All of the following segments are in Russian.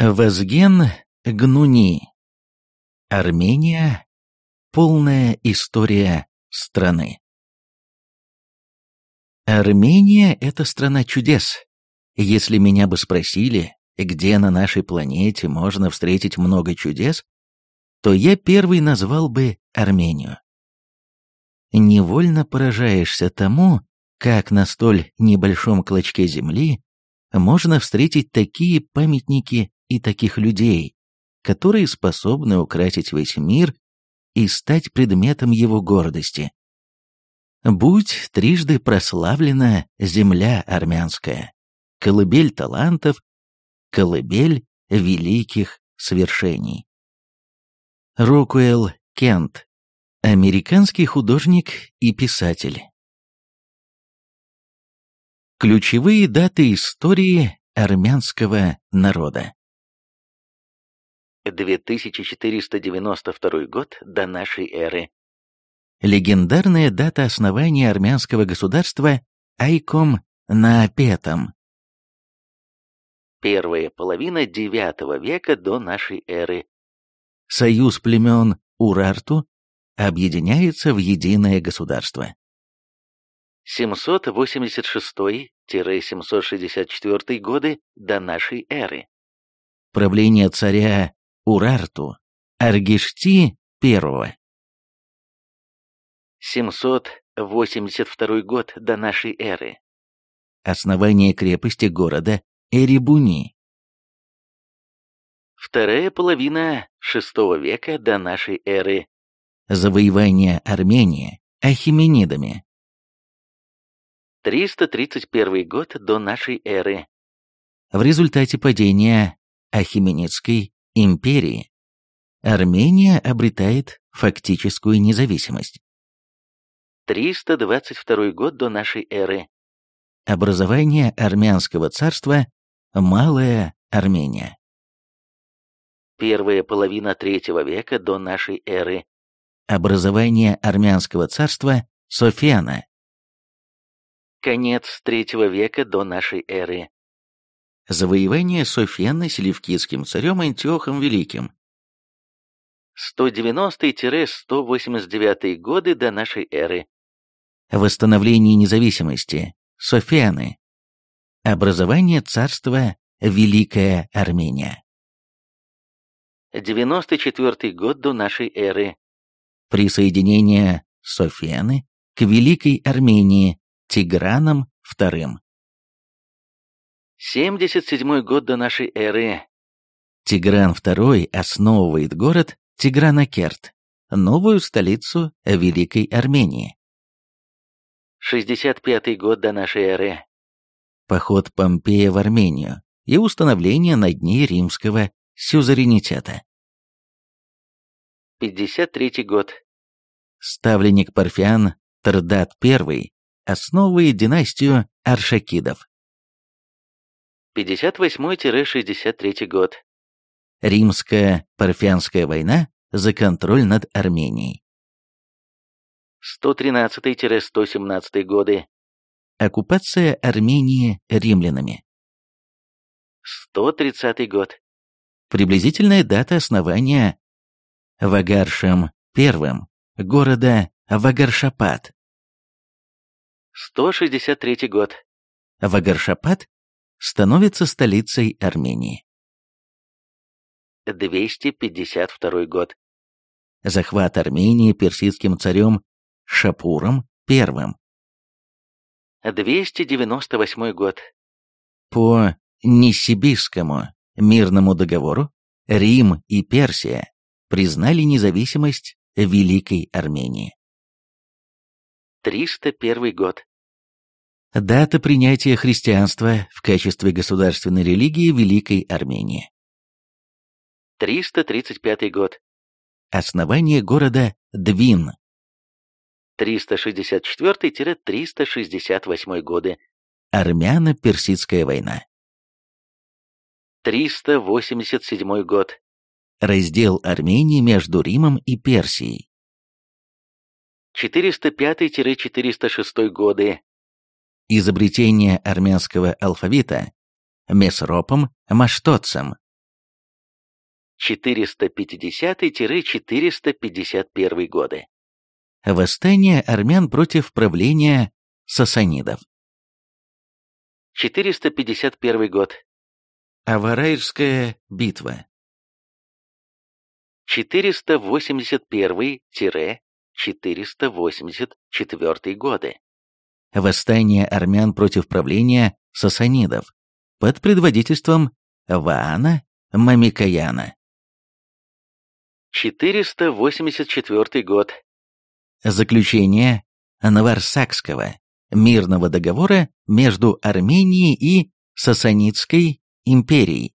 Вазген Гнуни. Армения. Полная история страны. Армения – это страна чудес. Если меня бы спросили, где на нашей планете можно встретить много чудес, то я первый назвал бы Армению. Невольно поражаешься тому, как на столь небольшом клочке земли можно встретить такие памятники и таких людей, которые способны украсить весь мир и стать предметом его гордости. Будь трижды прославлена земля армянская, колыбель талантов, колыбель великих свершений. Рокуэлл Кент Американский художник и писатель. Ключевые даты истории армянского народа. 2492 год до нашей эры. Легендарная дата основания армянского государства Айком Наапетом. Первая половина IX века до нашей эры. Союз племен Урарту объединяется в единое государство. 786-764 годы до нашей эры. Правление царя Урарту Аргишти I. 782 год до нашей эры. Основание крепости города Эребуни. Вторая половина VI века до нашей эры завоевание Армении ахименидами. 331 год до нашей эры. В результате падения Ахименидской империи Армения обретает фактическую независимость. 322 год до нашей эры. Образование армянского царства Малая Армения. Первая половина третьего века до нашей эры. Образование армянского царства Софиана. Конец третьего века до нашей эры. Завоевание Софьяны селевкидским царем Антиохом Великим. 190-189 годы до нашей эры. Восстановление независимости Софианы. Образование царства Великая Армения. 94 год до нашей эры присоединение Софены к Великой Армении Тиграном II. 77 год до нашей эры. Тигран II основывает город Тигранакерт, новую столицу Великой Армении. 65 год до нашей эры. Поход Помпея в Армению и установление над ней римского сюзеренитета. 53 год. Ставленник Парфян Тердат I основывает династию Аршакидов. 58-63 год. Римская Парфянская война за контроль над Арменией. 113-117 годы. Оккупация Армении римлянами. 130 год. Приблизительная дата основания Вагаршем I, города Вагаршапат. 163 год. Вагаршапат становится столицей Армении. 252 год. Захват Армении персидским царем Шапуром I. 298 год. По Нисибирскому мирному договору Рим и Персия признали независимость Великой Армении. 301 год. Дата принятия христианства в качестве государственной религии Великой Армении. 335 год. Основание города Двин. 364-368 годы. Армяно-Персидская война. 387 год раздел Армении между Римом и Персией. 405-406 годы. Изобретение армянского алфавита Месропом Маштоцем. 450-451 годы. Восстание армян против правления сасанидов. 451 год. Аварайская битва. 481-484 годы. Восстание армян против правления сасанидов под предводительством Ваана Мамикаяна. 484 год. Заключение Наварсакского мирного договора между Арменией и Сасанидской империей,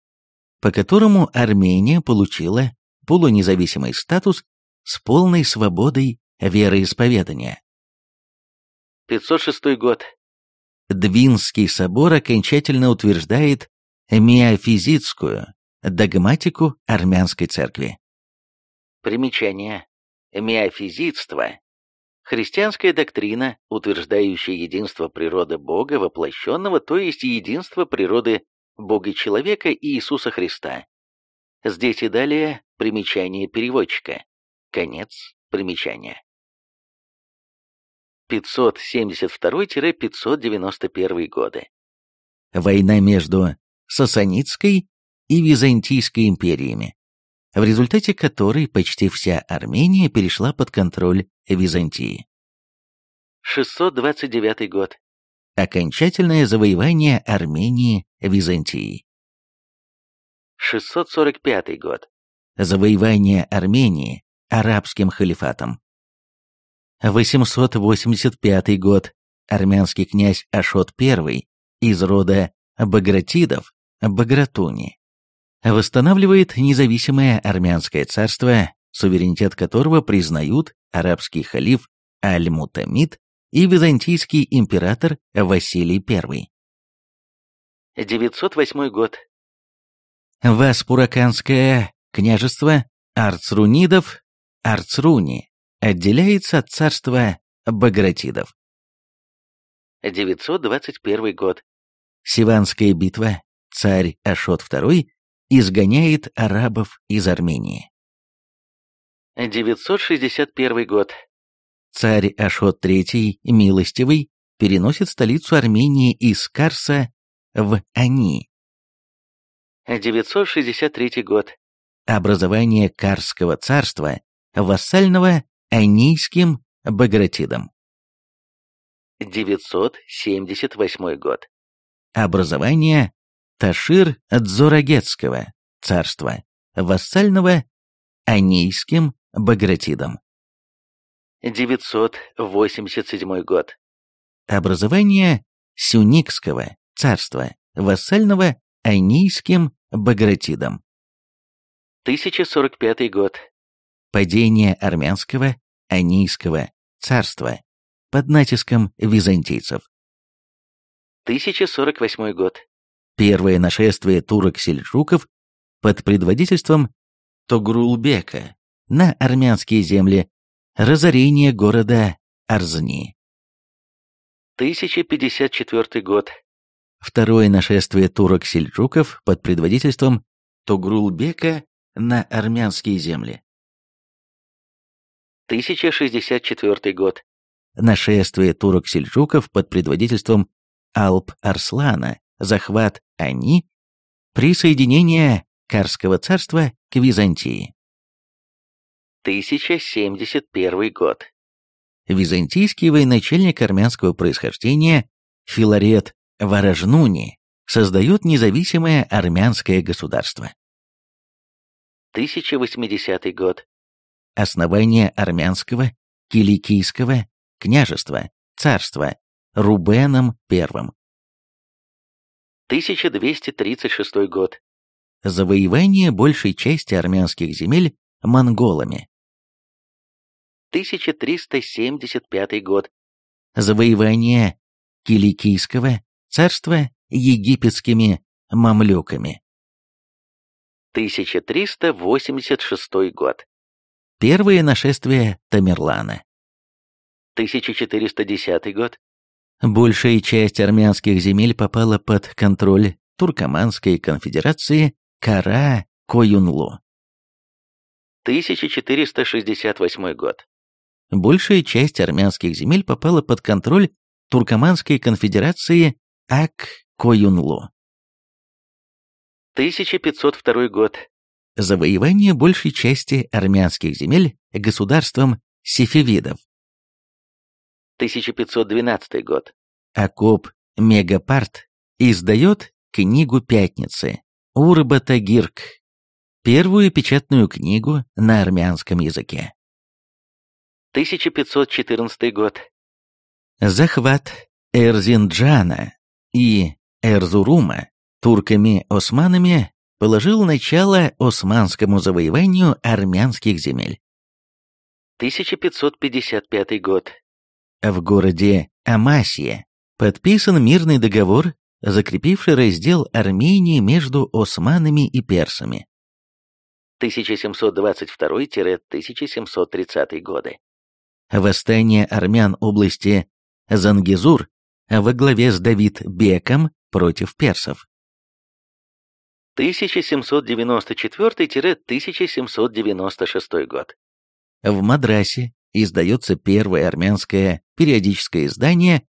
по которому Армения получила полунезависимый статус с полной свободой вероисповедания. 506 год. Двинский собор окончательно утверждает миофизитскую догматику армянской церкви. Примечание. Миофизитство – христианская доктрина, утверждающая единство природы Бога воплощенного, то есть единство природы Бога-человека и Иисуса Христа. Здесь и далее примечание переводчика. Конец примечания. 572-591 годы. Война между Сасанидской и Византийской империями в результате которой почти вся Армения перешла под контроль Византии. 629 год. Окончательное завоевание Армении Византии. 645 год. Завоевание Армении арабским халифатом. 885 год. Армянский князь Ашот I из рода Багратидов, Багратуни, восстанавливает независимое армянское царство, суверенитет которого признают арабский халиф Аль-Мутамид и византийский император Василий I. 908 год. Васпураканское княжество Арцрунидов, Арцруни, отделяется от царства Багратидов. 921 год. Сиванская битва, царь Ашот II изгоняет арабов из Армении. 961 год. Царь Ашот III, милостивый, переносит столицу Армении из Карса в Ани. 963 год. Образование Карского царства, вассального Анийским Багратидом. 978 год. Образование Ташир Дзорагетского царства, вассального Анейским Багратидом. 987 год. Образование Сюникского царства, вассального Анейским Багратидом. 1045 год. Падение армянского Анийского царства под натиском византийцев. 1048 год. Первое нашествие турок-сельджуков под предводительством Тогрулбека на армянские земли, разорение города Арзни. 1054 год. Второе нашествие турок-сельджуков под предводительством Тогрулбека на армянские земли. 1064 год. Нашествие турок-сельджуков под предводительством Алп-Арслана захват Ани, присоединение Карского царства к Византии. 1071 год. Византийский военачальник армянского происхождения Филарет Ворожнуни создает независимое армянское государство. 1080 год. Основание армянского Киликийского княжества, царства Рубеном I. 1236 год. Завоевание большей части армянских земель монголами. 1375 год. Завоевание Киликийского царства египетскими мамлюками. 1386 год. Первое нашествие Тамерлана. 1410 год. Большая часть армянских земель попала под контроль Туркоманской конфедерации Кара-Коюнлу. 1468 год. Большая часть армянских земель попала под контроль Туркоманской конфедерации Ак-Коюнлу. 1502 год. Завоевание большей части армянских земель государством сефевидов. 1512 год. Акоп Мегапарт издает книгу «Пятницы» Урбатагирк, первую печатную книгу на армянском языке. 1514 год. Захват Эрзинджана и Эрзурума турками-османами положил начало османскому завоеванию армянских земель. 1555 год. В городе Амасия подписан мирный договор, закрепивший раздел Армении между османами и персами. 1722-1730 годы. Восстание армян области Зангизур во главе с Давид Беком против персов. 1794-1796 год. В Мадрасе издается первое армянское периодическое издание,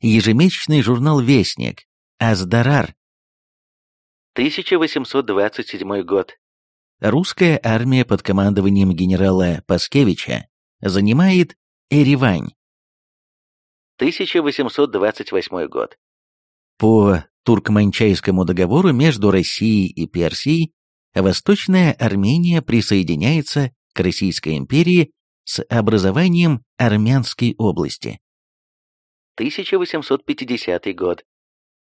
ежемесячный журнал «Вестник», Аздарар. 1827 год. Русская армия под командованием генерала Паскевича занимает Эревань. 1828 год. По Туркманчайскому договору между Россией и Персией Восточная Армения присоединяется к Российской империи с образованием Армянской области. 1850 год.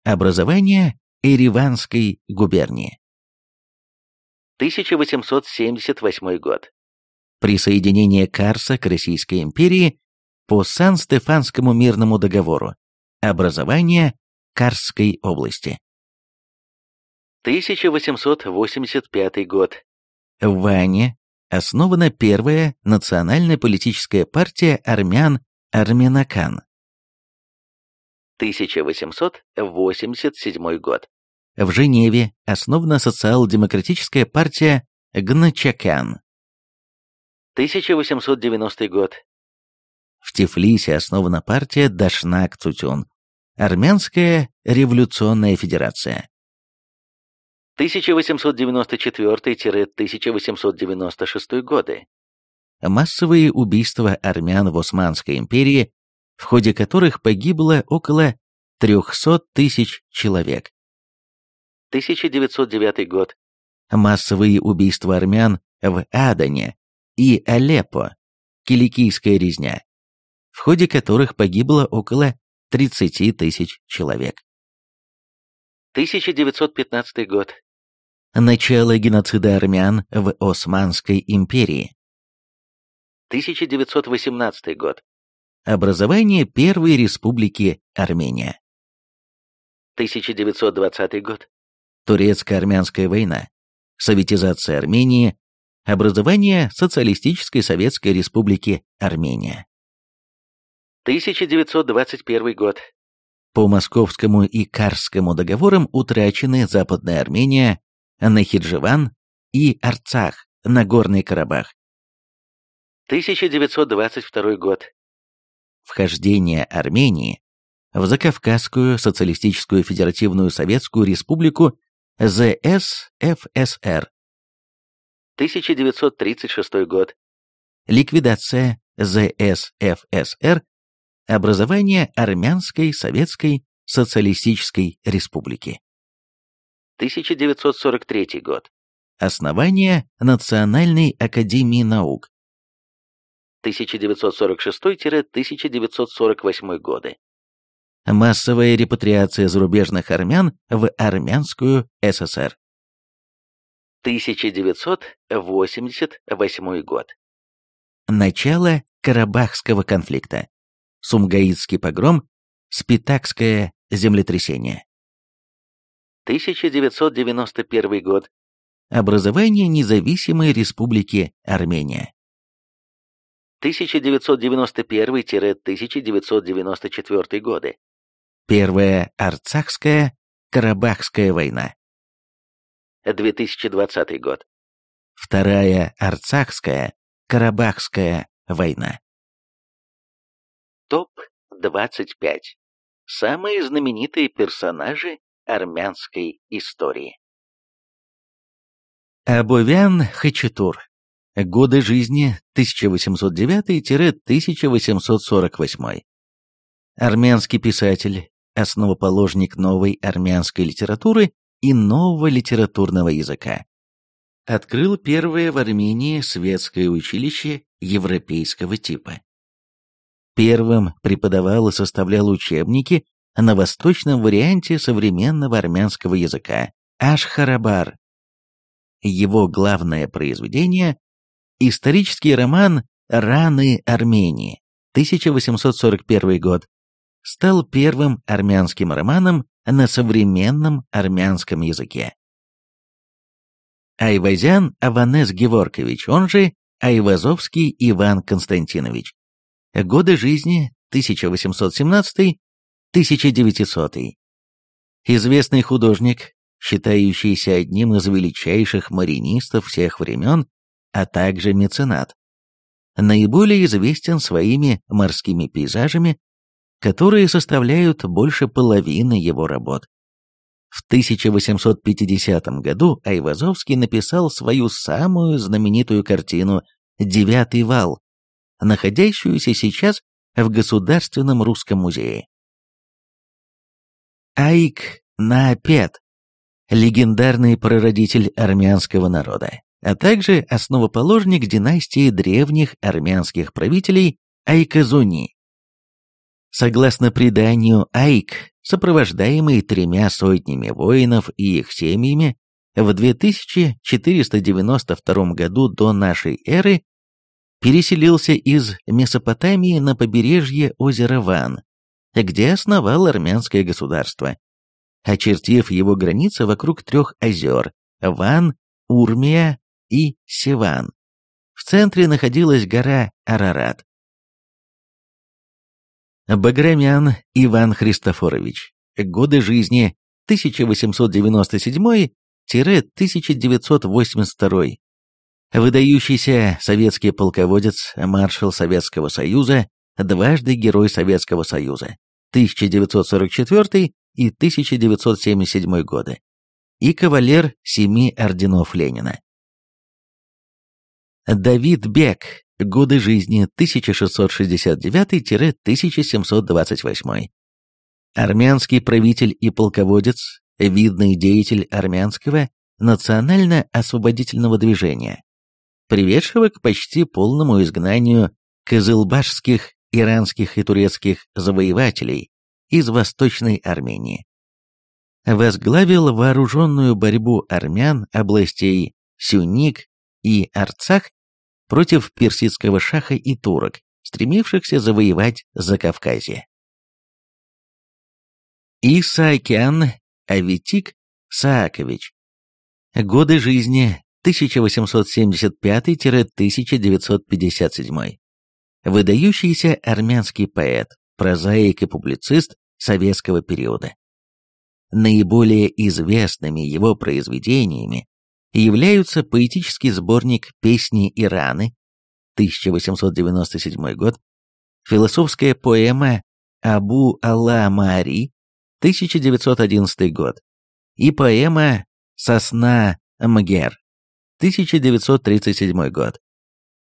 Образование Ереванской губернии. 1878 год. Присоединение Карса к Российской империи по Сан-Стефанскому мирному договору. Образование Карской области. 1885 год. В Ване основана первая национальная политическая партия армян Арменакан. 1887 год. В Женеве основана социал-демократическая партия Гначакан. 1890 год. В Тифлисе основана партия Дашнак-Цутюн, Армянская революционная федерация. 1894-1896 годы. Массовые убийства армян в Османской империи, в ходе которых погибло около 300 тысяч человек. 1909 год. Массовые убийства армян в Адане и Алеппо, киликийская резня, в ходе которых погибло около 30 тысяч человек. 1915 год. Начало геноцида армян в Османской империи. 1918 год. Образование Первой Республики Армения. 1920 год. Турецко-армянская война. Советизация Армении. Образование Социалистической Советской Республики Армения. 1921 год. По Московскому и Карскому договорам утрачены Западная Армения, Нахидживан и Арцах, Нагорный Карабах. 1922 год. Вхождение Армении в Закавказскую Социалистическую Федеративную Советскую Республику ЗСФСР. 1936 год. Ликвидация ЗСФСР Образование Армянской Советской Социалистической Республики. 1943 год. Основание Национальной Академии Наук. 1946-1948 годы. Массовая репатриация зарубежных армян в Армянскую ССР. 1988 год. Начало Карабахского конфликта. Сумгаитский погром, Спитакское землетрясение. 1991 год. Образование независимой республики Армения. 1991-1994 годы. Первая Арцахская Карабахская война. 2020 год. Вторая Арцахская, Карабахская война. Топ-25. Самые знаменитые персонажи армянской истории. Абовян Хачатур. Годы жизни 1809-1848. Армянский писатель, основоположник новой армянской литературы и нового литературного языка. Открыл первое в Армении светское училище европейского типа. Первым преподавал и составлял учебники на восточном варианте современного армянского языка Ашхарабар. Его главное произведение – исторический роман «Раны Армении» 1841 год, стал первым армянским романом на современном армянском языке. Айвазян Аванес Геворкович, он же Айвазовский Иван Константинович. Годы жизни 1817-1900. Известный художник, считающийся одним из величайших маринистов всех времен, а также меценат. Наиболее известен своими морскими пейзажами, которые составляют больше половины его работ. В 1850 году Айвазовский написал свою самую знаменитую картину «Девятый вал», находящуюся сейчас в Государственном русском музее. Аик Наапет – легендарный прародитель армянского народа, а также основоположник династии древних армянских правителей Айказуни. Согласно преданию, Айк, сопровождаемый тремя сотнями воинов и их семьями, в 2492 году до нашей эры переселился из Месопотамии на побережье озера Ван, где основал армянское государство, очертив его границы вокруг трех озер – Ван, Урмия и Севан. В центре находилась гора Арарат. Баграмян Иван Христофорович. Годы жизни 1897-1982. Выдающийся советский полководец, маршал Советского Союза, дважды Герой Советского Союза, 1944 и 1977 годы, и кавалер семи орденов Ленина. Давид Бек. Годы жизни 1669-1728. Армянский правитель и полководец, видный деятель армянского национально-освободительного движения, приведшего к почти полному изгнанию кызылбашских, иранских и турецких завоевателей из Восточной Армении. Возглавил вооруженную борьбу армян областей Сюник и Арцах против персидского шаха и турок, стремившихся завоевать Закавказье. Исаакян Аветик Саакович. Годы жизни 1875-1957. Выдающийся армянский поэт, прозаик и публицист советского периода. Наиболее известными его произведениями являются поэтический сборник «Песни Ираны» 1897 год, философская поэма «Абу Алла Мари» 1911 год и поэма «Сосна Мгер» 1937 год.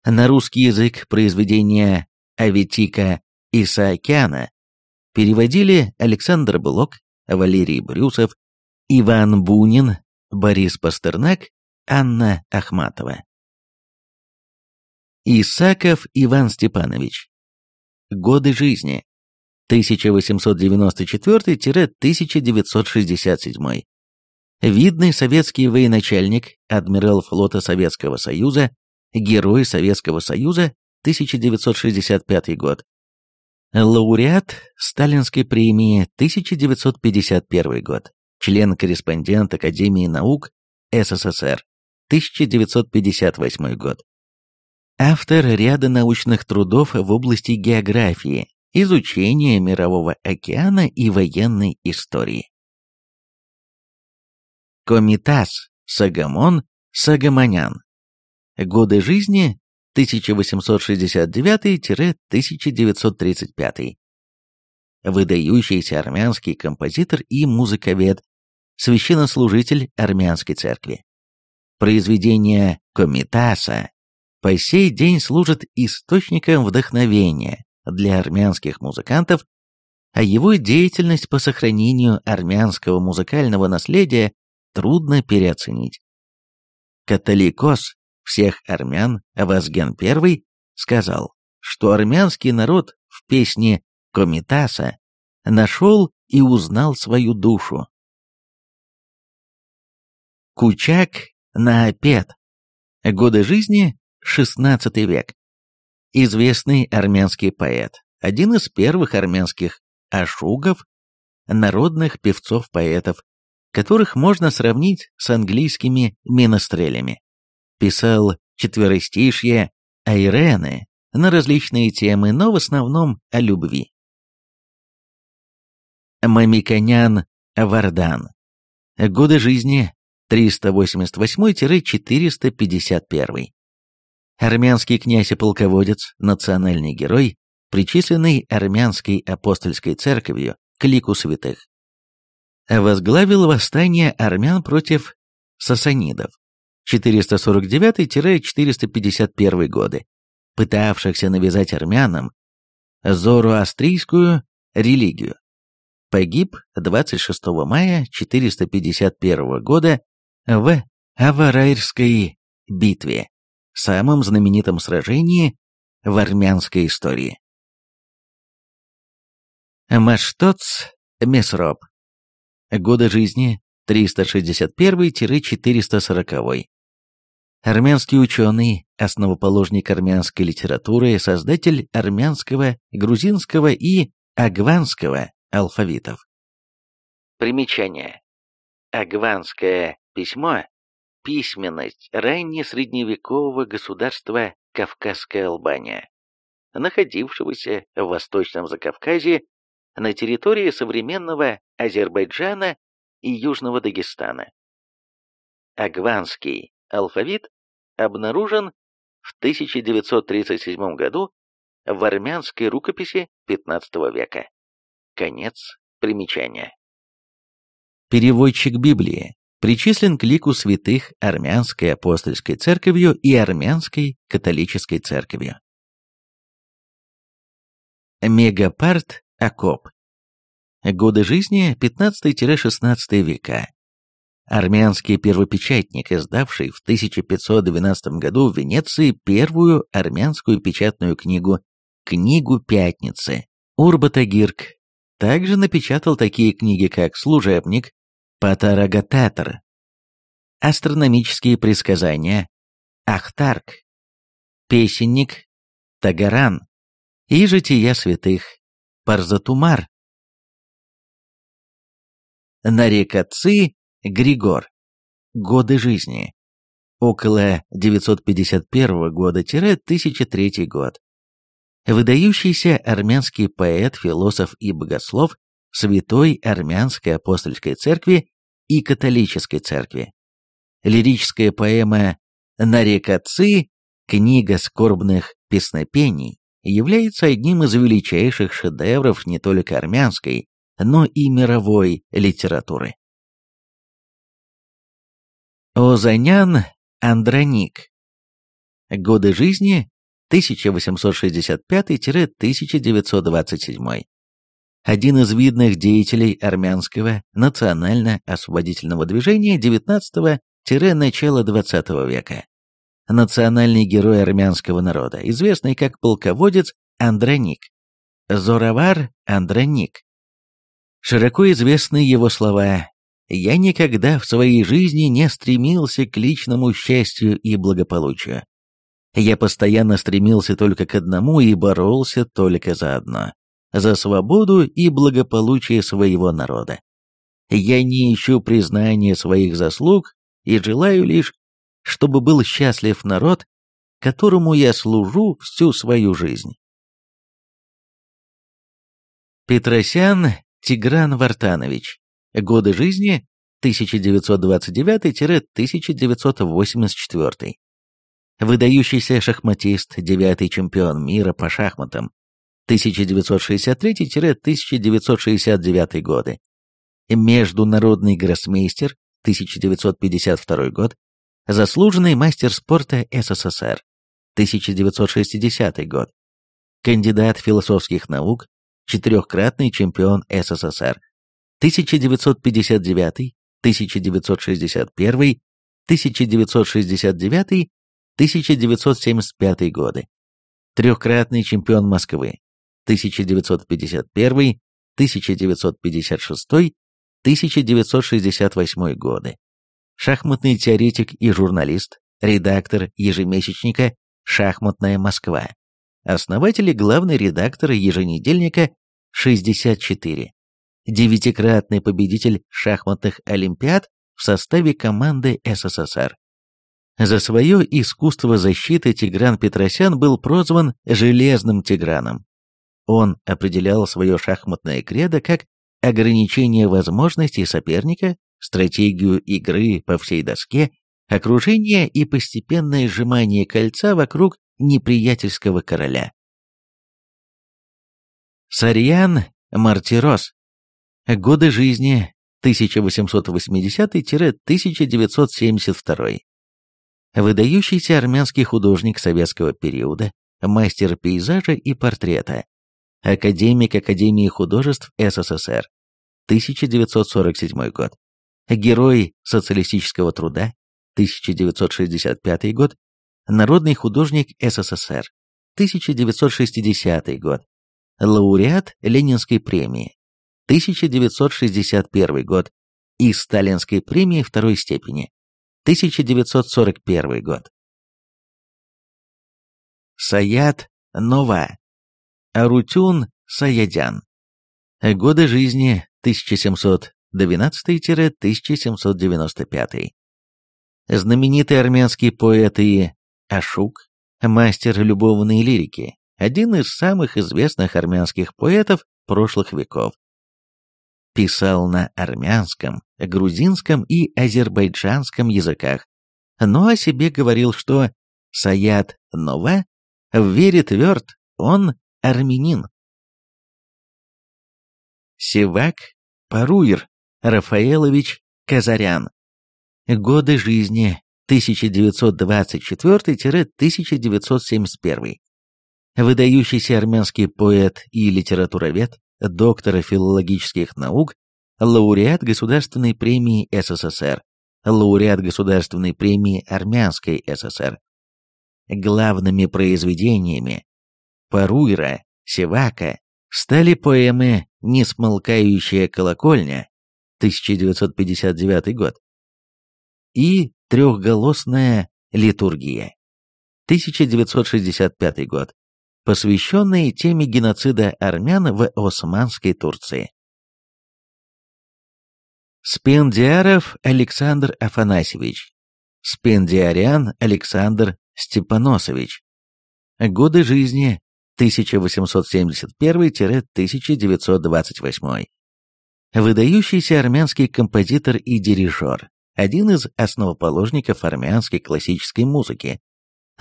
На русский язык произведения Аветика Исаакяна переводили Александр Блок, Валерий Брюсов, Иван Бунин, Борис Пастернак, Анна Ахматова. Исаков Иван Степанович. Годы жизни. 1894-1967. Видный советский военачальник, адмирал флота Советского Союза, Герой Советского Союза, 1965 год. Лауреат Сталинской премии, 1951 год член-корреспондент Академии наук СССР, 1958 год. Автор ряда научных трудов в области географии, изучения Мирового океана и военной истории. Комитас Сагамон Сагаманян. Годы жизни 1869-1935. Выдающийся армянский композитор и музыковед, священнослужитель армянской церкви. Произведения Комитаса по сей день служат источником вдохновения для армянских музыкантов, а его деятельность по сохранению армянского музыкального наследия трудно переоценить. Католикос всех армян Вазген I сказал, что армянский народ в песне Комитаса нашел и узнал свою душу. Кучак Наапет. Годы жизни XVI век. Известный армянский поэт, один из первых армянских ашугов, народных певцов-поэтов, которых можно сравнить с английскими минострелями. Писал четверостишья айрены на различные темы, но в основном о любви. Мамиконян Вардан. Годы жизни 388-451. Армянский князь и полководец, национальный герой, причисленный армянской апостольской церковью к лику святых. Возглавил восстание армян против сасанидов 449-451 годы, пытавшихся навязать армянам зороастрийскую религию. Погиб 26 мая 451 года в Аварайрской битве, самом знаменитом сражении в армянской истории. Маштоц Месроп. Годы жизни 361-440. Армянский ученый, основоположник армянской литературы, создатель армянского, грузинского и агванского алфавитов. Примечание. Агванское письмо – письменность раннесредневекового государства Кавказская Албания, находившегося в Восточном Закавказье на территории современного Азербайджана и Южного Дагестана. Агванский алфавит обнаружен в 1937 году в армянской рукописи XV века. Конец примечания. Переводчик Библии причислен к лику святых Армянской апостольской церковью и Армянской католической церковью. Мегапарт Акоп. Годы жизни 15-16 века. Армянский первопечатник, издавший в 1512 году в Венеции первую армянскую печатную книгу «Книгу Пятницы» Урбатагирк, также напечатал такие книги, как «Служебник», «Патарагататор», «Астрономические предсказания», «Ахтарк», «Песенник», «Тагаран» и «Жития святых», Парзатумар. Нарекацы Григор. Годы жизни. Около 951 года-1003 год. Выдающийся армянский поэт, философ и богослов Святой Армянской апостольской церкви и католической церкви. Лирическая поэма «Нарекацы» книга скорбных песнопений является одним из величайших шедевров не только армянской, но и мировой литературы. Озанян Андроник. Годы жизни 1865-1927. Один из видных деятелей армянского национально-освободительного движения XIX-начала XX века национальный герой армянского народа, известный как полководец Андроник. Зоровар Андроник. Широко известны его слова «Я никогда в своей жизни не стремился к личному счастью и благополучию. Я постоянно стремился только к одному и боролся только за одно – за свободу и благополучие своего народа. Я не ищу признания своих заслуг и желаю лишь чтобы был счастлив народ, которому я служу всю свою жизнь. Петросян Тигран Вартанович. Годы жизни 1929-1984. выдающийся шахматист, девятый чемпион мира по шахматам 1963-1969 годы, международный гроссмейстер 1952 год, заслуженный мастер спорта СССР 1960 год, кандидат философских наук, четырехкратный чемпион СССР. 1959, 1961, 1969, 1975 годы, трехкратный чемпион Москвы. 1951, 1956, 1968 годы, шахматный теоретик и журналист, редактор ежемесячника «Шахматная Москва», основатель и главный редактор еженедельника «64», девятикратный победитель шахматных олимпиад в составе команды СССР. За свое искусство защиты Тигран Петросян был прозван «Железным Тиграном». Он определял свое шахматное кредо как ограничение возможностей соперника, стратегию игры по всей доске, окружение и постепенное сжимание кольца вокруг неприятельского короля. Сарьян Мартирос. Годы жизни 1880-1972. Выдающийся армянский художник советского периода, мастер пейзажа и портрета, академик Академии художеств СССР, 1947 год, герой социалистического труда, 1965 год, народный художник СССР, 1960 год, лауреат Ленинской премии, 1961 год и Сталинской премии второй степени, 1941 год. Саят Нова. Арутюн Саядян. Годы жизни 1712-1795. Знаменитый армянский поэт и Ашук, мастер любовной лирики, один из самых известных армянских поэтов прошлых веков. Писал на армянском, грузинском и азербайджанском языках, но о себе говорил, что Саят Нова верит тверд, он армянин. Севак Паруир Рафаэлович Казарян. Годы жизни 1924-1971. Выдающийся армянский поэт и литературовед, доктор филологических наук, лауреат Государственной премии СССР, лауреат Государственной премии Армянской ССР. Главными произведениями Паруира, Севака стали поэмы «Несмолкающая колокольня» 1959 год и «Трехголосная литургия» 1965 год, посвященные теме геноцида армян в Османской Турции. Спендиаров Александр Афанасьевич, Спендиарян Александр Степаносович. Годы жизни 1871-1928. Выдающийся армянский композитор и дирижер, один из основоположников армянской классической музыки,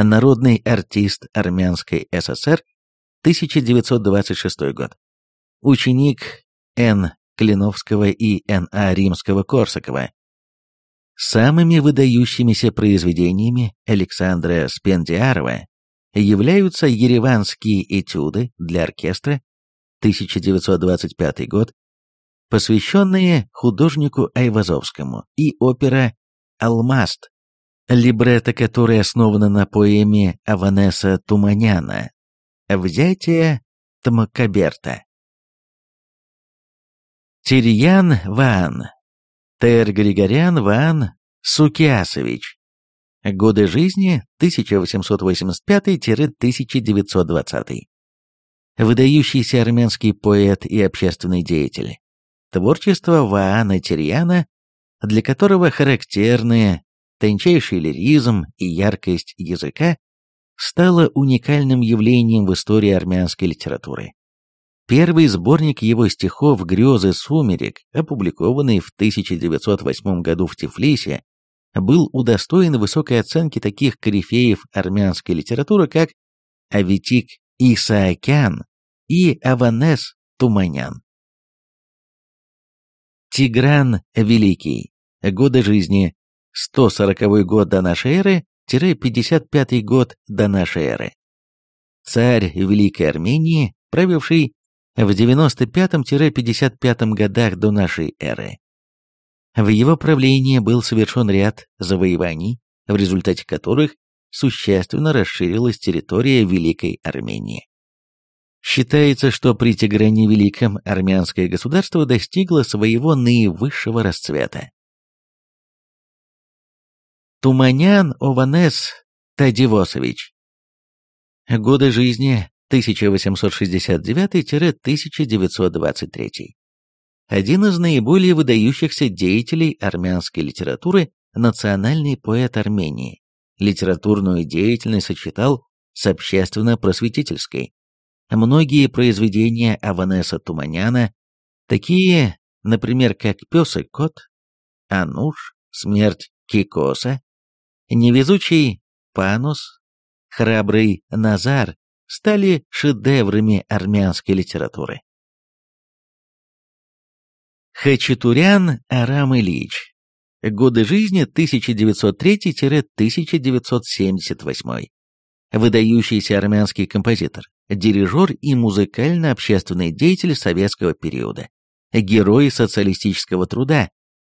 народный артист Армянской ССР, 1926 год. Ученик Н. Клиновского и Н.А. Римского-Корсакова. Самыми выдающимися произведениями Александра Спендиарова являются ереванские этюды для оркестра 1925 год, посвященные художнику Айвазовскому, и опера «Алмаст», либретто которой основано на поэме Аванеса Туманяна «Взятие Тмакаберта». Тирьян Ван, Тер Григорян Ван Сукиасович, Годы жизни 1885-1920. Выдающийся армянский поэт и общественный деятель. Творчество Ваана Терьяна, для которого характерные тончайший лиризм и яркость языка, стало уникальным явлением в истории армянской литературы. Первый сборник его стихов «Грезы сумерек», опубликованный в 1908 году в Тифлисе, был удостоен высокой оценки таких корифеев армянской литературы, как Аветик Исаакян и Аванес Туманян. Тигран Великий. Годы жизни 140 год до нашей эры 55 год до нашей эры. Царь Великой Армении, правивший в 95-55 годах до нашей эры. В его правлении был совершен ряд завоеваний, в результате которых существенно расширилась территория Великой Армении. Считается, что при Тигране Великом армянское государство достигло своего наивысшего расцвета. Туманян Ованес Тадивосович. Годы жизни 1869-1923. Один из наиболее выдающихся деятелей армянской литературы, национальный поэт Армении. Литературную деятельность сочетал с общественно-просветительской. Многие произведения Аванеса Туманяна, такие, например, как «Пес и кот», «Ануш», «Смерть Кикоса», «Невезучий Панус», «Храбрый Назар», стали шедеврами армянской литературы. Хачатурян Арам Ильич. Годы жизни 1903-1978. Выдающийся армянский композитор, дирижер и музыкально-общественный деятель советского периода. Герой социалистического труда,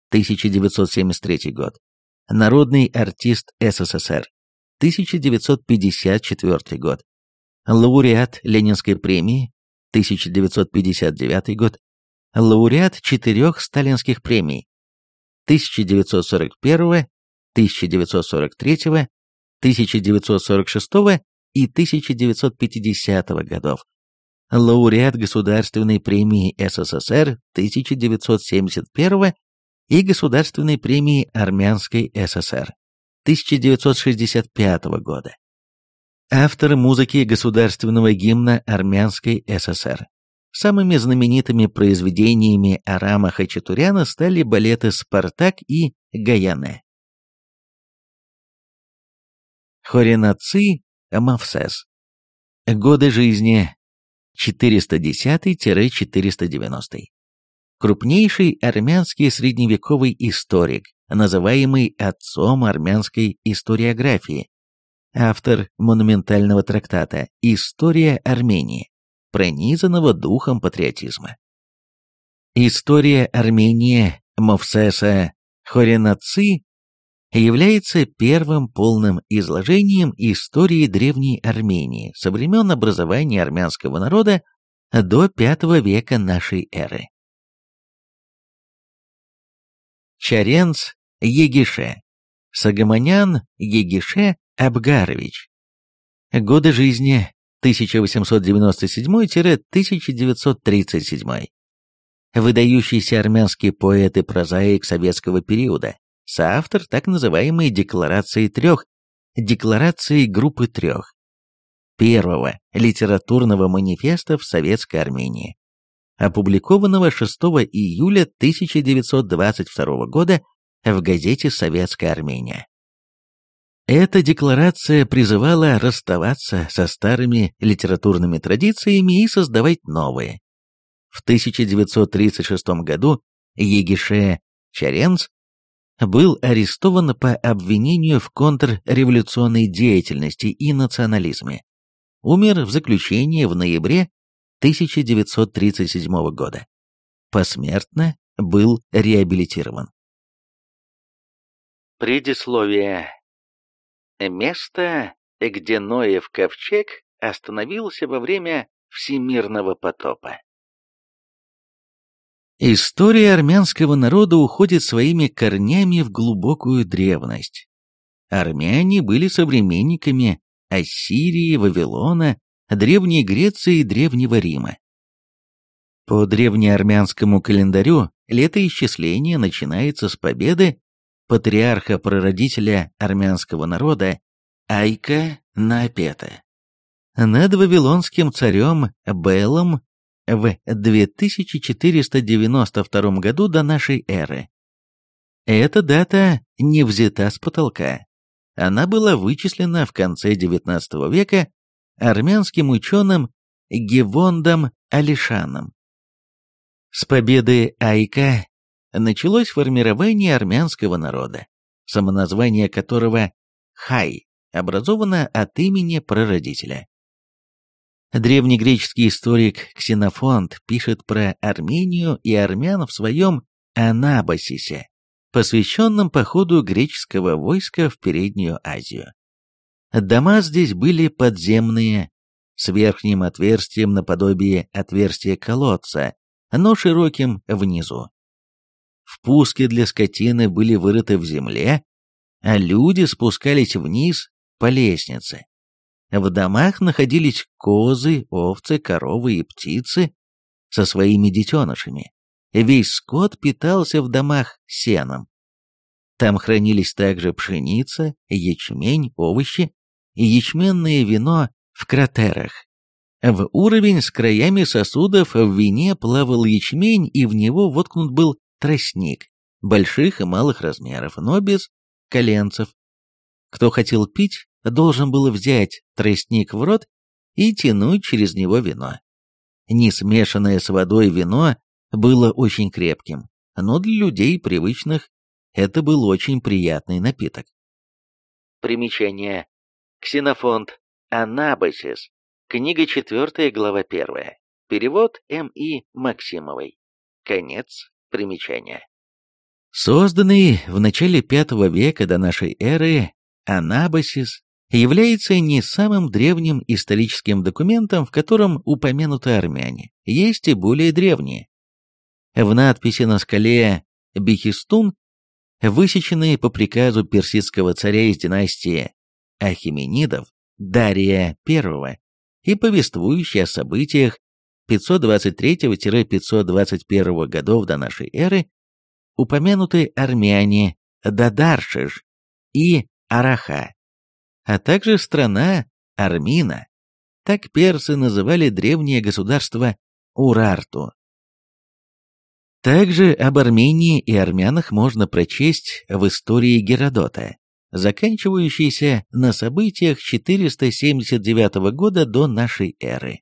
1973 год. Народный артист СССР, 1954 год. Лауреат Ленинской премии. 1959 год, лауреат четырех сталинских премий. 1941, 1943, 1946 и 1950 годов, лауреат Государственной премии СССР 1971 и Государственной премии Армянской ССР 1965 года автор музыки государственного гимна Армянской ССР. Самыми знаменитыми произведениями Арама Хачатуряна стали балеты «Спартак» и «Гаяне». Хоринаци Мавсес. Годы жизни 410-490. Крупнейший армянский средневековый историк, называемый отцом армянской историографии, автор монументального трактата «История Армении», пронизанного духом патриотизма. История Армении Мовсеса Хоренаци является первым полным изложением истории Древней Армении со времен образования армянского народа до V века нашей эры. Чаренц Егише Сагаманян Егише Абгарович. Годы жизни 1897-1937. Выдающийся армянский поэт и прозаик советского периода, соавтор так называемой «Декларации трех», Декларации группы трех, первого литературного манифеста в Советской Армении, опубликованного 6 июля 1922 года в газете «Советская Армения». Эта декларация призывала расставаться со старыми литературными традициями и создавать новые. В 1936 году Егише Чаренц был арестован по обвинению в контрреволюционной деятельности и национализме. Умер в заключении в ноябре 1937 года. Посмертно был реабилитирован. Предисловие Место, где Ноев ковчег остановился во время всемирного потопа. История армянского народа уходит своими корнями в глубокую древность. Армяне были современниками Ассирии, Вавилона, Древней Греции и Древнего Рима. По древнеармянскому календарю летоисчисление начинается с победы патриарха-прародителя армянского народа Айка Напета над вавилонским царем Белом в 2492 году до нашей эры. Эта дата не взята с потолка. Она была вычислена в конце XIX века армянским ученым Гевондом Алишаном. С победы Айка началось формирование армянского народа, самоназвание которого Хай образовано от имени прародителя. Древнегреческий историк Ксенофонт пишет про Армению и армян в своем Анабасисе, посвященном походу греческого войска в Переднюю Азию. Дома здесь были подземные, с верхним отверстием наподобие отверстия колодца, но широким внизу. Впуски для скотины были вырыты в земле, а люди спускались вниз по лестнице. В домах находились козы, овцы, коровы и птицы со своими детенышами. Весь скот питался в домах сеном. Там хранились также пшеница, ячмень, овощи и ячменное вино в кратерах. В уровень с краями сосудов в вине плавал ячмень, и в него воткнут был тростник, больших и малых размеров, но без коленцев. Кто хотел пить, должен был взять тростник в рот и тянуть через него вино. Не смешанное с водой вино было очень крепким, но для людей привычных это был очень приятный напиток. Примечание. Ксенофонт Анабасис. Книга 4, глава 1. Перевод М.И. Максимовой. Конец примечания. Созданный в начале V века до нашей эры Анабасис является не самым древним историческим документом, в котором упомянуты армяне. Есть и более древние. В надписи на скале Бехистун, высеченные по приказу персидского царя из династии Ахименидов, Дария I, и повествующие о событиях 523-521 годов до нашей эры, упомянуты армяне Дадаршиш и Араха, а также страна Армина. Так персы называли древнее государство Урарту. Также об Армении и армянах можно прочесть в истории Геродота, заканчивающейся на событиях 479 года до нашей эры.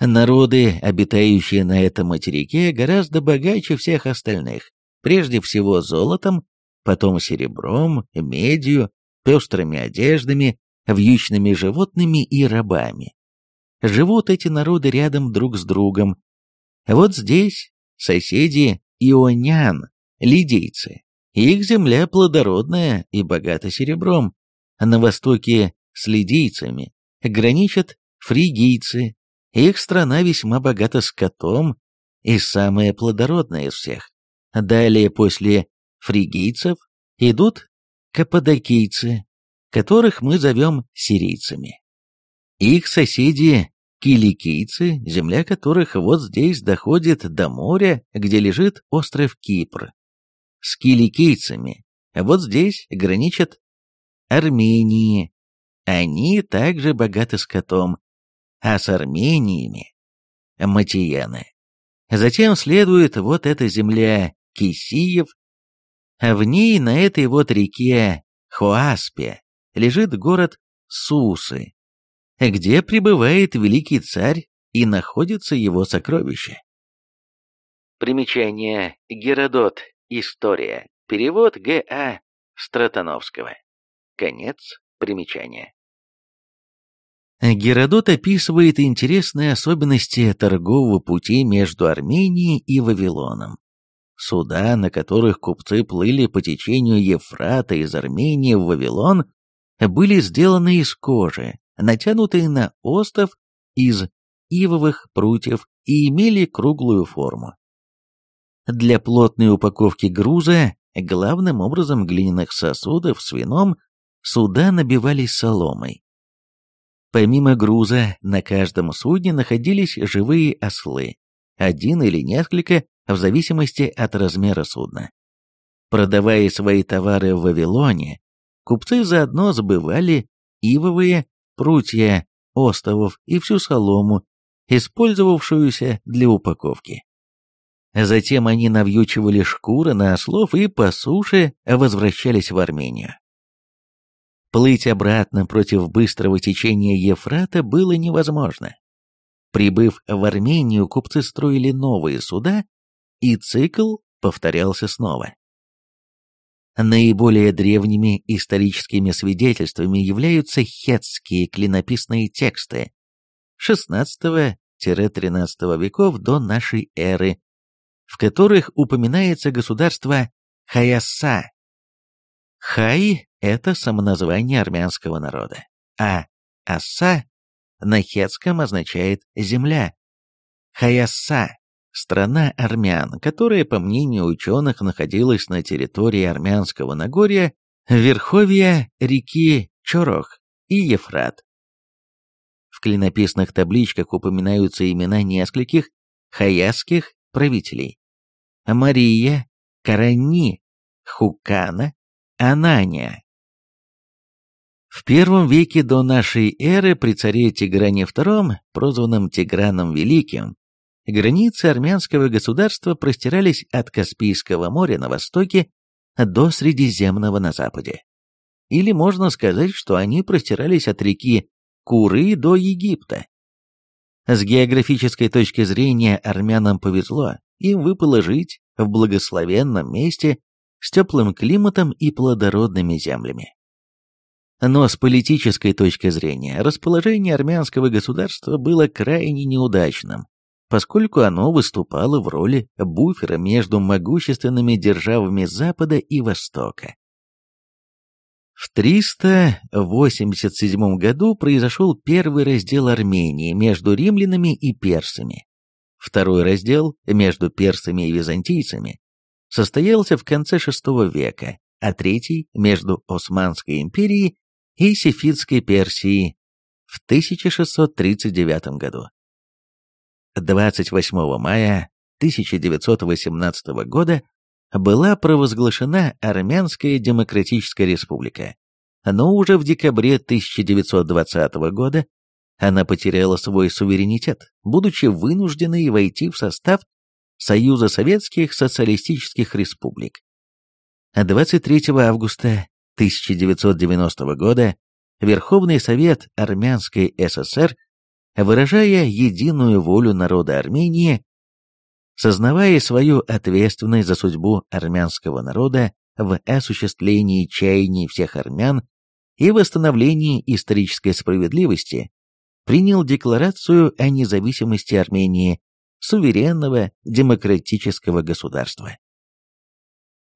Народы, обитающие на этом материке, гораздо богаче всех остальных, прежде всего золотом, потом серебром, медью, пестрыми одеждами, вьючными животными и рабами. Живут эти народы рядом друг с другом. Вот здесь соседи ионян, лидийцы. Их земля плодородная и богата серебром. На востоке с лидийцами граничат фригийцы. Их страна весьма богата скотом и самая плодородная из всех. Далее после фригийцев идут каппадокийцы, которых мы зовем сирийцами. Их соседи киликийцы, земля которых вот здесь доходит до моря, где лежит остров Кипр. С киликийцами вот здесь граничат Армении. Они также богаты скотом, а с Армениями – матияны. Затем следует вот эта земля Кисиев, а в ней на этой вот реке Хуаспе лежит город Сусы, где пребывает великий царь и находится его сокровище. Примечание. Геродот. История. Перевод Г.А. Стратановского. Конец примечания. Геродот описывает интересные особенности торгового пути между Арменией и Вавилоном. Суда, на которых купцы плыли по течению Ефрата из Армении в Вавилон, были сделаны из кожи, натянутые на остов из ивовых прутьев и имели круглую форму. Для плотной упаковки груза, главным образом глиняных сосудов с вином, суда набивались соломой. Помимо груза, на каждом судне находились живые ослы, один или несколько в зависимости от размера судна. Продавая свои товары в Вавилоне, купцы заодно забывали ивовые прутья остовов и всю солому, использовавшуюся для упаковки. Затем они навьючивали шкуры на ослов и по суше возвращались в Армению. Плыть обратно против быстрого течения Ефрата было невозможно. Прибыв в Армению, купцы строили новые суда, и цикл повторялся снова. Наиболее древними историческими свидетельствами являются хетские клинописные тексты XVI-XIII веков до нашей эры, в которых упоминается государство Хаяса. Хай – это самоназвание армянского народа, а Аса на хетском означает «земля». Хаяса – страна армян, которая, по мнению ученых, находилась на территории армянского Нагорья, верховья реки Чорох и Ефрат. В клинописных табличках упоминаются имена нескольких хаясских правителей. Мария, Карани, Хукана, Анания. В первом веке до нашей эры при царе Тигране II, прозванном Тиграном Великим, границы армянского государства простирались от Каспийского моря на востоке до Средиземного на западе. Или можно сказать, что они простирались от реки Куры до Египта. С географической точки зрения армянам повезло, им выпало жить в благословенном месте с теплым климатом и плодородными землями. Но с политической точки зрения расположение армянского государства было крайне неудачным, поскольку оно выступало в роли буфера между могущественными державами Запада и Востока. В 387 году произошел первый раздел Армении между римлянами и персами. Второй раздел между персами и византийцами состоялся в конце VI века, а третий между Османской империей и Сефидской Персией в 1639 году. 28 мая 1918 года была провозглашена Армянская Демократическая Республика, но уже в декабре 1920 года она потеряла свой суверенитет, будучи вынужденной войти в состав Союза Советских Социалистических Республик. 23 августа 1990 года Верховный Совет Армянской ССР, выражая единую волю народа Армении, сознавая свою ответственность за судьбу армянского народа в осуществлении чаяний всех армян и восстановлении исторической справедливости, принял декларацию о независимости Армении, суверенного демократического государства.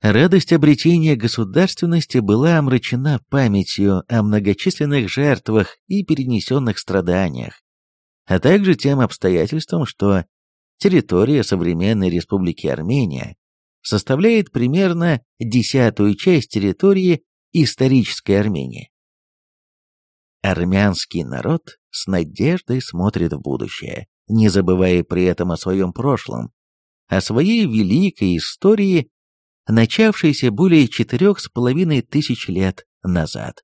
Радость обретения государственности была омрачена памятью о многочисленных жертвах и перенесенных страданиях, а также тем обстоятельством, что территория современной Республики Армения составляет примерно десятую часть территории исторической Армении. Армянский народ с надеждой смотрит в будущее, не забывая при этом о своем прошлом, о своей великой истории начавшейся более четырех с половиной тысяч лет назад.